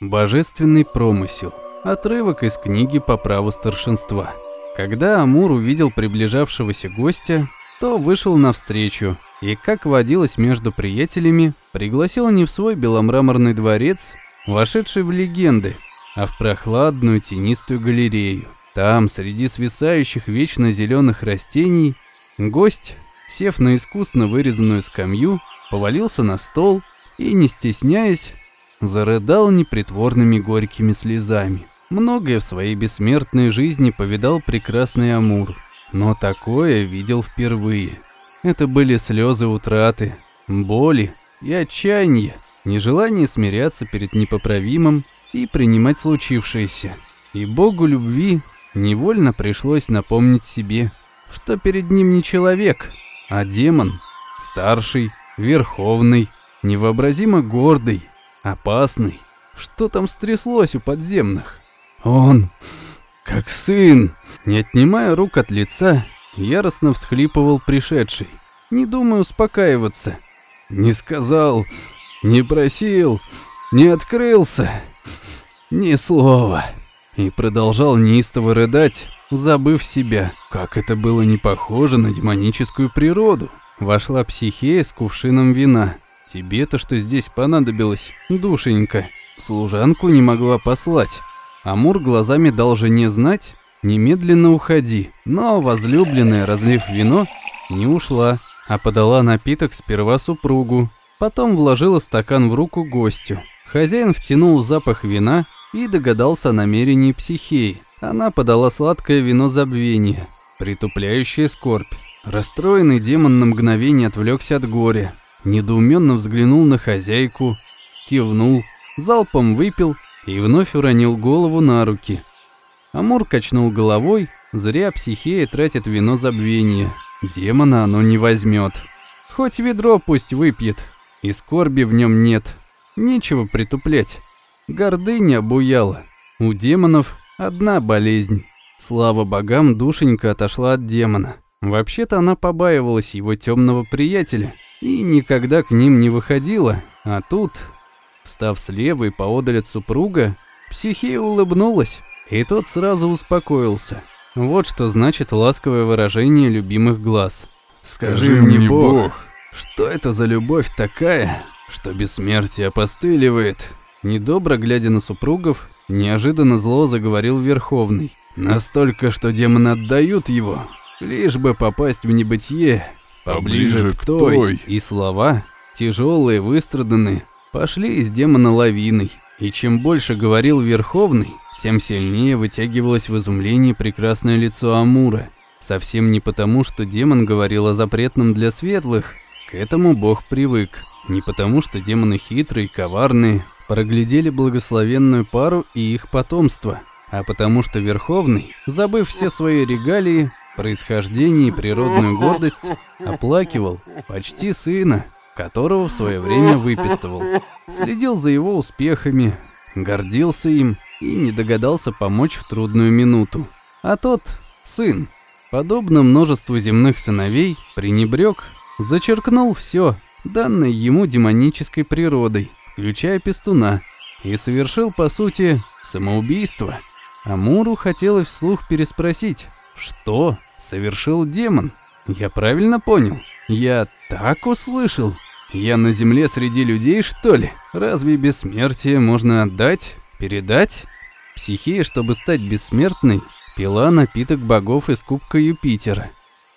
Божественный промысел. Отрывок из книги по праву старшинства. Когда Амур увидел приближавшегося гостя, то вышел навстречу и, как водилось между приятелями, пригласил не в свой беломраморный дворец, вошедший в легенды, а в прохладную тенистую галерею. Там, среди свисающих вечно зеленых растений, гость, сев на искусно вырезанную скамью, повалился на стол и, не стесняясь, зарыдал непритворными горькими слезами. Многое в своей бессмертной жизни повидал прекрасный Амур, но такое видел впервые. Это были слезы утраты, боли и отчаяния, нежелание смиряться перед непоправимым и принимать случившееся. И богу любви невольно пришлось напомнить себе, что перед ним не человек, а демон, старший, верховный, невообразимо гордый, опасный. Что там стряслось у подземных? Он, как сын, не отнимая рук от лица, яростно всхлипывал пришедший, не думая успокаиваться. Не сказал, не просил, не открылся, ни слова. И продолжал неистово рыдать, забыв себя, как это было не похоже на демоническую природу. Вошла психея с кувшином вина. Тебе-то что здесь понадобилось, душенька? Служанку не могла послать. Амур глазами дал жене знать, немедленно уходи. Но возлюбленная, разлив вино, не ушла, а подала напиток сперва супругу. Потом вложила стакан в руку гостю. Хозяин втянул запах вина и догадался о намерении психеи. Она подала сладкое вино забвения, притупляющее скорбь. Расстроенный демон на мгновение отвлекся от горя, недоуменно взглянул на хозяйку, кивнул, залпом выпил и вновь уронил голову на руки. Амур качнул головой, зря психея тратит вино забвения. Демона оно не возьмет. Хоть ведро пусть выпьет, и скорби в нем нет. Нечего притуплять. Гордыня буяла. У демонов одна болезнь. Слава богам, душенька отошла от демона. Вообще-то она побаивалась его темного приятеля и никогда к ним не выходила. А тут, встав слева и поодаль от супруга, психия улыбнулась, и тот сразу успокоился. Вот что значит ласковое выражение любимых глаз. «Скажи, Скажи мне, Бог, что это за любовь такая, что бессмертие постыливает?» Недобро глядя на супругов, неожиданно зло заговорил Верховный. «Настолько, что демоны отдают его, лишь бы попасть в небытие, поближе к той. И слова, тяжелые, выстраданные, пошли из демона лавиной. И чем больше говорил Верховный, тем сильнее вытягивалось в изумлении прекрасное лицо Амура. Совсем не потому, что демон говорил о запретном для светлых, к этому бог привык. Не потому, что демоны хитрые, коварные, проглядели благословенную пару и их потомство, а потому что Верховный, забыв все свои регалии, происхождение и природную гордость, оплакивал почти сына, которого в свое время выпистывал, следил за его успехами, гордился им и не догадался помочь в трудную минуту. А тот, сын, подобно множеству земных сыновей, пренебрег, зачеркнул все, данное ему демонической природой, включая пестуна, и совершил, по сути, самоубийство. Амуру хотелось вслух переспросить, что совершил демон. Я правильно понял? Я так услышал? Я на земле среди людей, что ли? Разве бессмертие можно отдать? Передать? Психея, чтобы стать бессмертной, пила напиток богов из кубка Юпитера.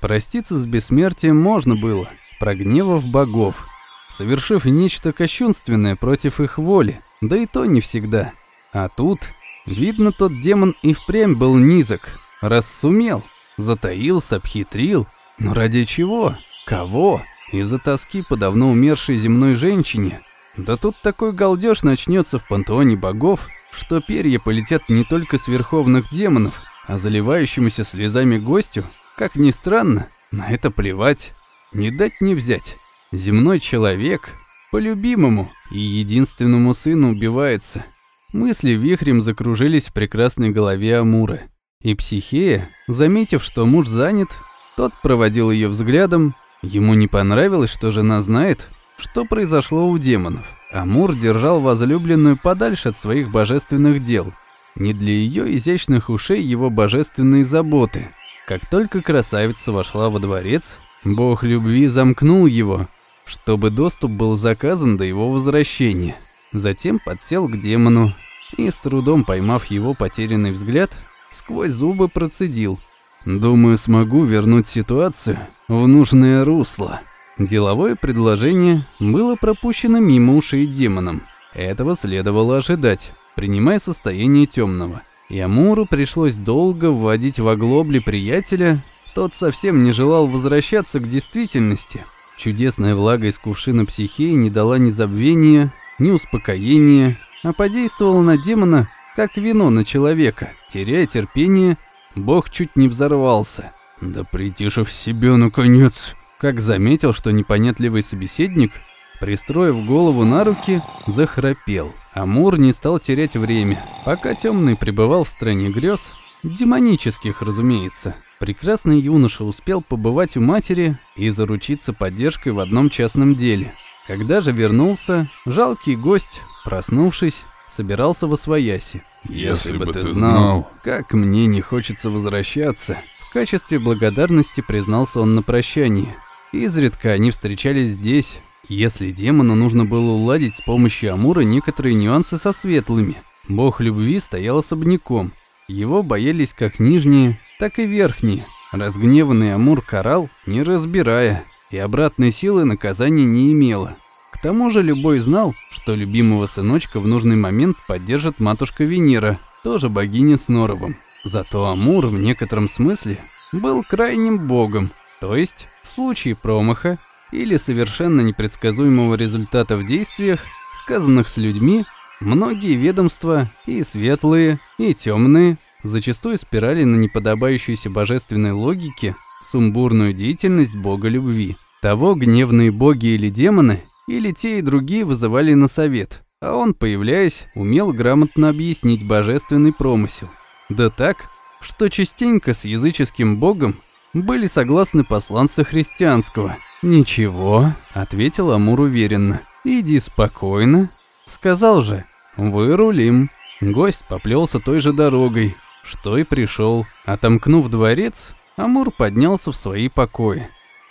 Проститься с бессмертием можно было, прогневав богов, совершив нечто кощунственное против их воли, да и то не всегда. А тут, видно, тот демон и впрямь был низок, раз сумел. Затаился, обхитрил. Но ради чего? Кого? Из-за тоски по давно умершей земной женщине? Да тут такой галдеж начнется в пантеоне богов, что перья полетят не только с верховных демонов, а заливающемуся слезами гостю, как ни странно, на это плевать. Не дать не взять. Земной человек по любимому и единственному сыну убивается. Мысли вихрем закружились в прекрасной голове Амура. И Психея, заметив, что муж занят, тот проводил ее взглядом. Ему не понравилось, что жена знает, что произошло у демонов. Амур держал возлюбленную подальше от своих божественных дел. Не для ее изящных ушей его божественные заботы. Как только красавица вошла во дворец, бог любви замкнул его, чтобы доступ был заказан до его возвращения. Затем подсел к демону и, с трудом поймав его потерянный взгляд, сквозь зубы процедил. «Думаю, смогу вернуть ситуацию в нужное русло». Деловое предложение было пропущено мимо ушей демоном. Этого следовало ожидать, принимая состояние темного. И Амуру пришлось долго вводить в оглобли приятеля, тот совсем не желал возвращаться к действительности. Чудесная влага из кувшина психеи не дала ни забвения, ни успокоения, а подействовала на демона, как вино на человека. Теряя терпение, бог чуть не взорвался. «Да приди же в себя, наконец!» Как заметил, что непонятливый собеседник, пристроив голову на руки, захрапел. Амур не стал терять время. Пока темный пребывал в стране грез, демонических, разумеется, прекрасный юноша успел побывать у матери и заручиться поддержкой в одном частном деле. Когда же вернулся, жалкий гость, проснувшись, собирался во свояси. «Если, бы ты знал, как мне не хочется возвращаться», в качестве благодарности признался он на прощание. Изредка они встречались здесь, если демону нужно было уладить с помощью Амура некоторые нюансы со светлыми. Бог любви стоял особняком. Его боялись как нижние, так и верхние. Разгневанный Амур карал, не разбирая, и обратной силы наказания не имело. Тому же любой знал, что любимого сыночка в нужный момент поддержит матушка Венера, тоже богиня с Норовым. Зато Амур в некотором смысле был крайним богом, то есть в случае промаха или совершенно непредсказуемого результата в действиях, сказанных с людьми, многие ведомства, и светлые, и темные, зачастую спирали на неподобающуюся божественной логике сумбурную деятельность бога любви. Того гневные боги или демоны, или те и другие вызывали на совет, а он, появляясь, умел грамотно объяснить божественный промысел. Да так, что частенько с языческим богом были согласны посланцы христианского. «Ничего», — ответил Амур уверенно. «Иди спокойно». Сказал же, «Вырулим». Гость поплелся той же дорогой, что и пришел. Отомкнув дворец, Амур поднялся в свои покои.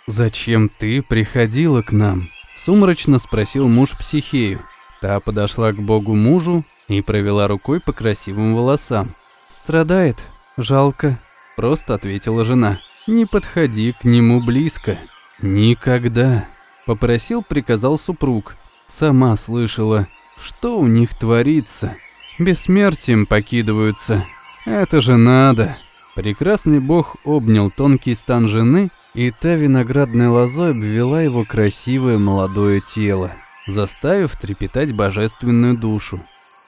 «Зачем ты приходила к нам?» — сумрачно спросил муж Психею. Та подошла к богу мужу и провела рукой по красивым волосам. «Страдает, жалко», — просто ответила жена. Не подходи к нему близко. Никогда. Попросил, приказал супруг. Сама слышала, что у них творится. Бессмертием покидываются. Это же надо. Прекрасный бог обнял тонкий стан жены, и та виноградной лозой обвела его красивое молодое тело, заставив трепетать божественную душу.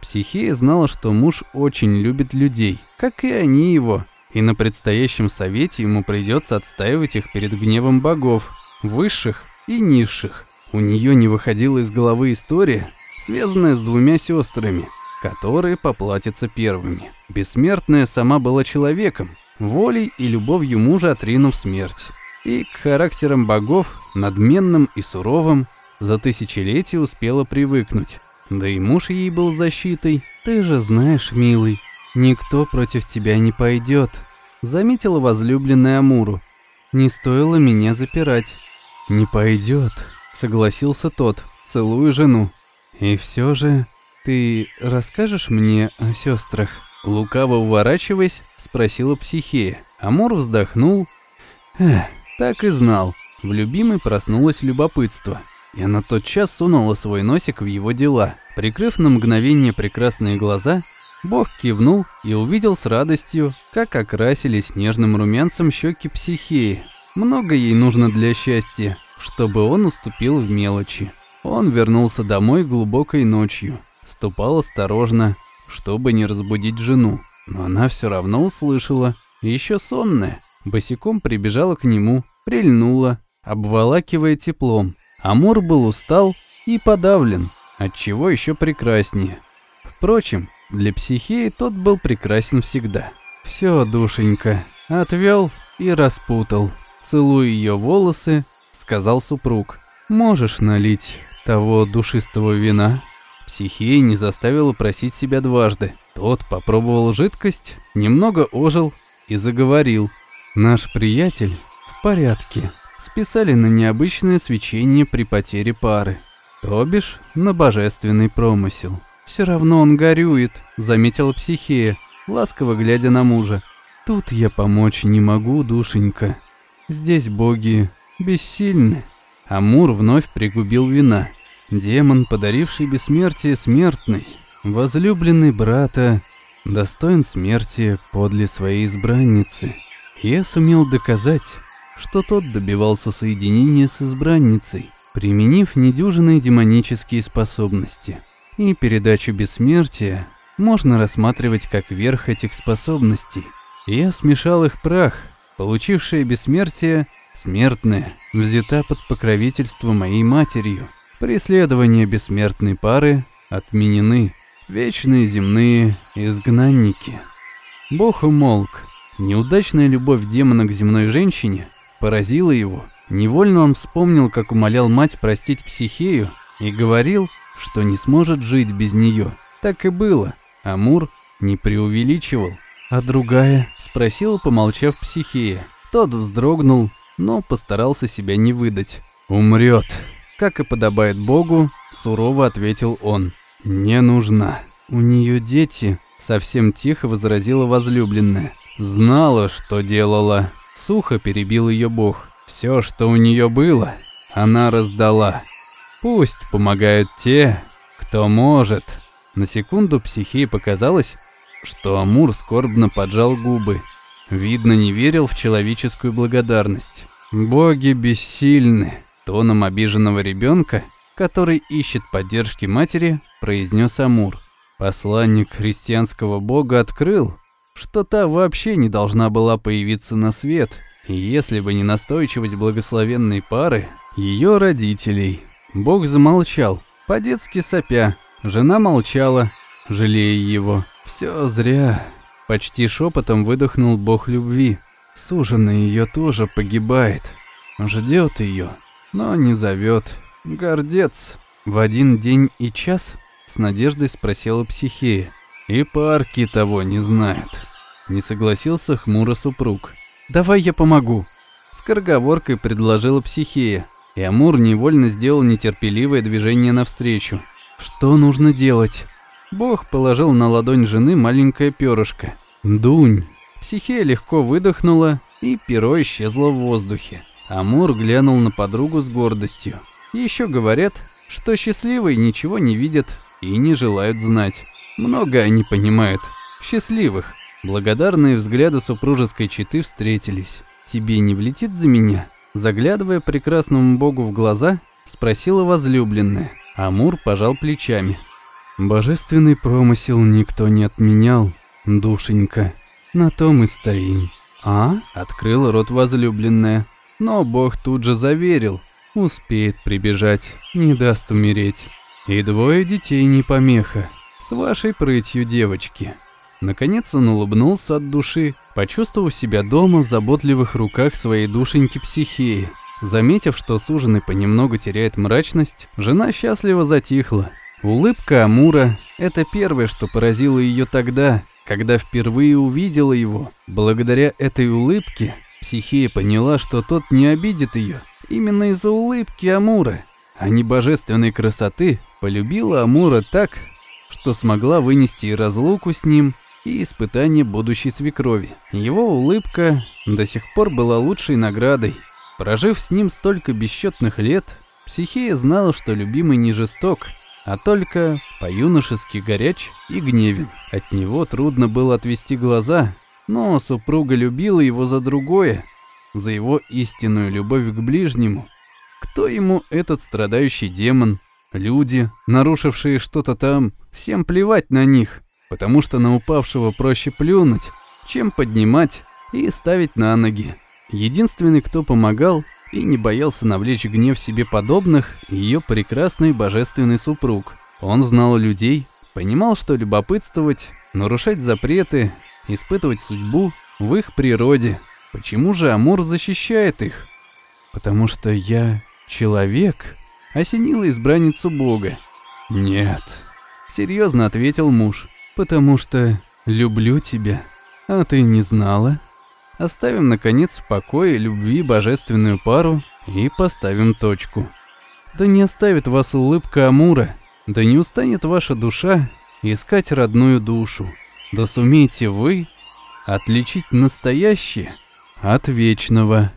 Психея знала, что муж очень любит людей, как и они его, и на предстоящем совете ему придется отстаивать их перед гневом богов, высших и низших. У нее не выходила из головы история, связанная с двумя сестрами, которые поплатятся первыми. Бессмертная сама была человеком, волей и любовью мужа отринув смерть. И к характерам богов, надменным и суровым, за тысячелетия успела привыкнуть. Да и муж ей был защитой. Ты же знаешь, милый, «Никто против тебя не пойдет», — заметила возлюбленная Амуру. «Не стоило меня запирать». «Не пойдет», — согласился тот, целуя жену. «И все же ты расскажешь мне о сестрах?» Лукаво уворачиваясь, спросила Психея. Амур вздохнул. Эх, так и знал. В любимой проснулось любопытство. И она тотчас сунула свой носик в его дела. Прикрыв на мгновение прекрасные глаза, Бог кивнул и увидел с радостью, как окрасились нежным румянцем щеки психеи. Много ей нужно для счастья, чтобы он уступил в мелочи. Он вернулся домой глубокой ночью, ступал осторожно, чтобы не разбудить жену. Но она все равно услышала, еще сонная, босиком прибежала к нему, прильнула, обволакивая теплом. Амур был устал и подавлен, отчего еще прекраснее. Впрочем, для психеи тот был прекрасен всегда. Все, душенька, отвел и распутал. Целуя ее волосы, сказал супруг. Можешь налить того душистого вина. Психея не заставила просить себя дважды. Тот попробовал жидкость, немного ожил и заговорил. Наш приятель в порядке. Списали на необычное свечение при потере пары. То бишь, на божественный промысел. Все равно он горюет, заметила психея, ласково глядя на мужа. Тут я помочь не могу, душенька. Здесь боги бессильны. Амур вновь пригубил вина. Демон, подаривший бессмертие смертный, возлюбленный брата, достоин смерти подле своей избранницы. Я сумел доказать, что тот добивался соединения с избранницей, применив недюжинные демонические способности. И передачу бессмертия можно рассматривать как верх этих способностей. Я смешал их прах, получившее бессмертие, смертное, взята под покровительство моей матерью. Преследования бессмертной пары отменены. Вечные земные изгнанники. Бог умолк. Неудачная любовь демона к земной женщине поразила его. Невольно он вспомнил, как умолял мать простить психею и говорил, что не сможет жить без нее. Так и было. Амур не преувеличивал. А другая спросила, помолчав психея. Тот вздрогнул, но постарался себя не выдать. «Умрет», как и подобает Богу, сурово ответил он. «Не нужна. У нее дети», — совсем тихо возразила возлюбленная. «Знала, что делала». Сухо перебил ее Бог. «Все, что у нее было, она раздала. Пусть помогают те, кто может». На секунду психии показалось, что Амур скорбно поджал губы. Видно, не верил в человеческую благодарность. «Боги бессильны», Тоном обиженного ребенка, который ищет поддержки матери, произнес Амур. Посланник христианского бога открыл, что та вообще не должна была появиться на свет, если бы не настойчивость благословенной пары, ее родителей. Бог замолчал, по-детски сопя. Жена молчала, жалея его. Все зря. Почти шепотом выдохнул бог любви. Суженый ее тоже погибает. Ждет ее но не зовет. Гордец. В один день и час с надеждой спросила психея. И парки того не знают. Не согласился хмуро супруг. «Давай я помогу», — скороговоркой предложила психея. И Амур невольно сделал нетерпеливое движение навстречу. «Что нужно делать?» Бог положил на ладонь жены маленькое перышко. «Дунь». Психея легко выдохнула, и перо исчезло в воздухе. Амур глянул на подругу с гордостью. Еще говорят, что счастливые ничего не видят и не желают знать. Много они понимают. Счастливых. Благодарные взгляды супружеской четы встретились. «Тебе не влетит за меня?» Заглядывая прекрасному богу в глаза, спросила возлюбленная. Амур пожал плечами. «Божественный промысел никто не отменял, душенька. На том и стоим». «А?» — открыла рот возлюбленная. Но Бог тут же заверил, успеет прибежать, не даст умереть. И двое детей не помеха, с вашей прытью девочки. Наконец он улыбнулся от души, почувствовав себя дома в заботливых руках своей душеньки психеи. Заметив, что суженый понемногу теряет мрачность, жена счастливо затихла. Улыбка Амура – это первое, что поразило ее тогда, когда впервые увидела его. Благодаря этой улыбке Психея поняла, что тот не обидит ее. Именно из-за улыбки Амура, а не божественной красоты, полюбила Амура так, что смогла вынести и разлуку с ним, и испытание будущей свекрови. Его улыбка до сих пор была лучшей наградой. Прожив с ним столько бесчетных лет, Психея знала, что любимый не жесток, а только по-юношески горяч и гневен. От него трудно было отвести глаза, но супруга любила его за другое, за его истинную любовь к ближнему. Кто ему этот страдающий демон? Люди, нарушившие что-то там, всем плевать на них, потому что на упавшего проще плюнуть, чем поднимать и ставить на ноги. Единственный, кто помогал и не боялся навлечь гнев себе подобных, ее прекрасный божественный супруг. Он знал людей, понимал, что любопытствовать, нарушать запреты испытывать судьбу в их природе. Почему же Амур защищает их? Потому что я человек, осенила избранницу Бога. «Нет», — серьезно ответил муж, — «потому что люблю тебя, а ты не знала». Оставим, наконец, в покое любви божественную пару и поставим точку. Да не оставит вас улыбка Амура, да не устанет ваша душа искать родную душу, да сумеете вы отличить настоящее от вечного.